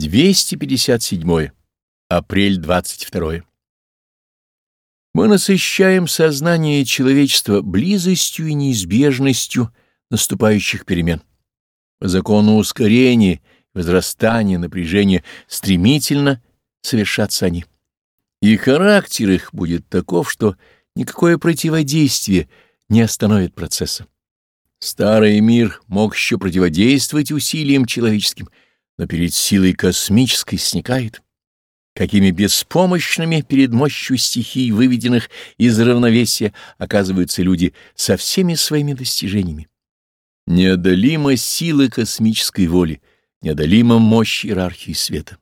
257. Апрель 22. Мы насыщаем сознание человечества близостью и неизбежностью наступающих перемен. По закону ускорения, возрастания, напряжения стремительно совершатся они. И характер их будет таков, что никакое противодействие не остановит процесса. Старый мир мог еще противодействовать усилиям человеческим — но перед силой космической сникает. Какими беспомощными перед мощью стихий, выведенных из равновесия, оказываются люди со всеми своими достижениями. Неодолима сила космической воли, неодолима мощь иерархии света.